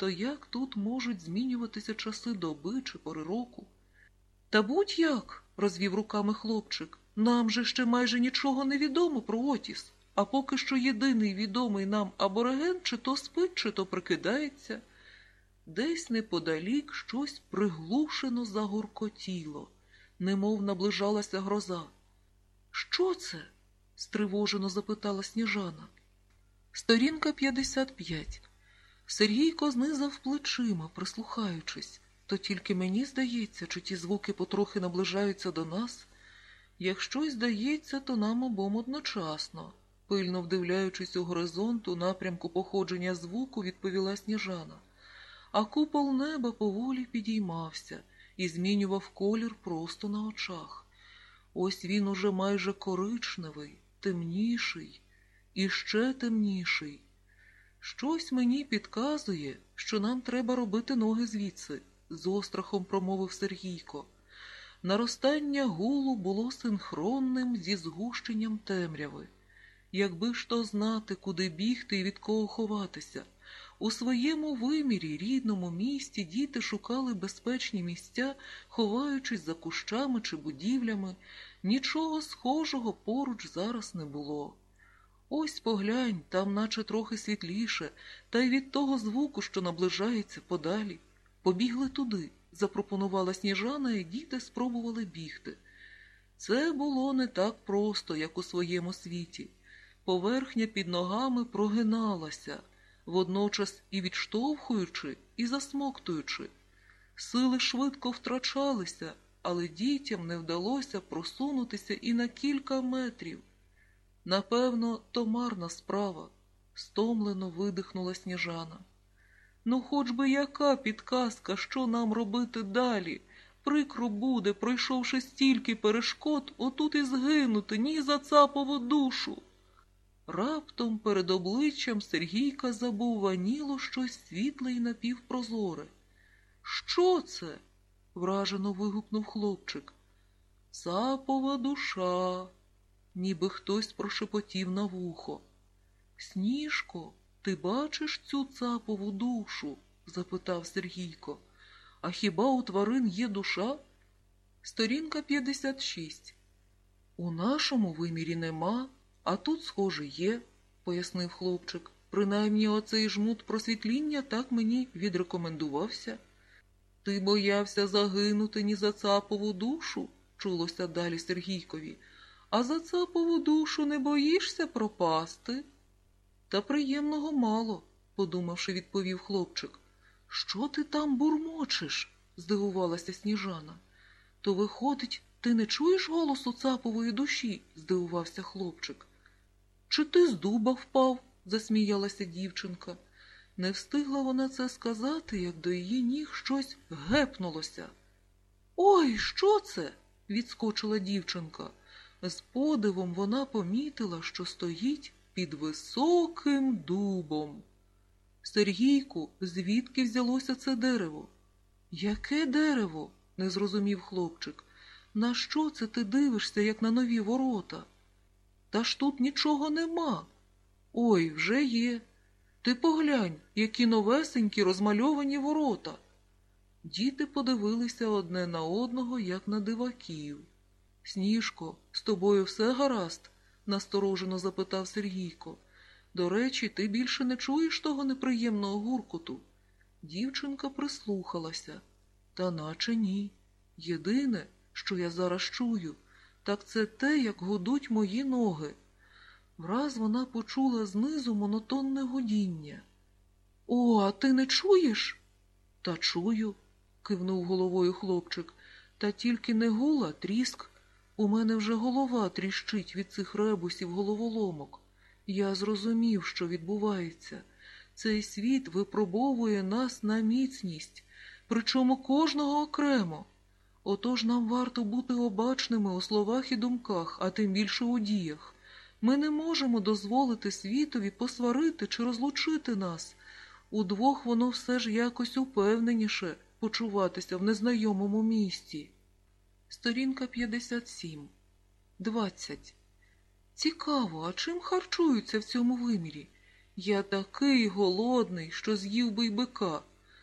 то як тут можуть змінюватися часи доби чи пори року? Та будь-як, розвів руками хлопчик, нам же ще майже нічого не відомо про Отіс, а поки що єдиний відомий нам абориген чи то спить, чи то прикидається. Десь неподалік щось приглушено загуркотіло, немов наближалася гроза. Що це? стривожено запитала сніжана. Сторінка 55. Сергійко знизав плечима, прислухаючись. То тільки мені здається, чи ті звуки потрохи наближаються до нас. Якщо й здається, то нам обом одночасно. Пильно вдивляючись у горизонт у напрямку походження звуку, відповіла сніжана. А купол неба поволі підіймався і змінював колір просто на очах. Ось він уже майже коричневий, темніший і ще темніший. Щось мені підказує, що нам треба робити ноги звідси, з острахом промовив Сергійко. Наростання гулу було синхронним зі згущенням темряви. Якби ж то знати, куди бігти і від кого ховатися. У своєму вимірі, рідному місті, діти шукали безпечні місця, ховаючись за кущами чи будівлями. Нічого схожого поруч зараз не було. Ось поглянь, там наче трохи світліше, та й від того звуку, що наближається подалі. Побігли туди, запропонувала сніжана, і діти спробували бігти. Це було не так просто, як у своєму світі. Поверхня під ногами прогиналася, водночас і відштовхуючи, і засмоктуючи. Сили швидко втрачалися, але дітям не вдалося просунутися і на кілька метрів. Напевно, то марна справа, стомлено видихнула сніжана. Ну, хоч би яка підказка, що нам робити далі? Прикро буде, пройшовши стільки перешкод, отут і згинути, ні за цапову душу. Раптом перед обличчям Сергійка забув ваніло щось світле і напівпрозоре. Що це? вражено вигукнув хлопчик. Цапова душа, ніби хтось прошепотів на вухо. Сніжко, ти бачиш цю цапову душу? запитав Сергійко. А хіба у тварин є душа? Сторінка 56. У нашому вимірі нема, а тут, схоже, є, пояснив хлопчик. Принаймні оцей жмут просвітління так мені відрекомендувався. Ти боявся загинути ні за цапову душу, чулося далі Сергійкові, а за цапову душу не боїшся пропасти? Та приємного мало, подумавши, відповів хлопчик. Що ти там бурмочеш? здивувалася сніжана. То, виходить, ти не чуєш голосу цапової душі? здивувався хлопчик. Чи ти з дуба впав? засміялася дівчинка. Не встигла вона це сказати, як до її ніг щось гепнулося. Ой, що це? відскочила дівчинка. З подивом вона помітила, що стоїть під високим дубом. Сергійку, звідки взялося це дерево? Яке дерево? не зрозумів хлопчик. На що це ти дивишся, як на нові ворота? Та ж тут нічого нема. Ой, вже є. Ти поглянь, які новесенькі розмальовані ворота. Діти подивилися одне на одного, як на диваків. Сніжко, з тобою все гаразд? насторожено запитав Сергійко. До речі, ти більше не чуєш того неприємного гуркоту? Дівчинка прислухалася, та наче ні. Єдине, що я зараз чую, так це те, як гудуть мої ноги. Враз вона почула знизу монотонне гудіння. О, а ти не чуєш? Та чую, кивнув головою хлопчик, та тільки не гула, тріск. У мене вже голова тріщить від цих ребусів головоломок. Я зрозумів, що відбувається. Цей світ випробовує нас на міцність, причому кожного окремо. Отож нам варто бути обачними у словах і думках, а тим більше у діях. Ми не можемо дозволити світові посварити чи розлучити нас. Удвох воно все ж якось упевненіше почуватися в незнайомому місті. Сторінка 57. 20. Цікаво, а чим харчуються в цьому вимірі? Я такий голодний, що з'їв би й бика.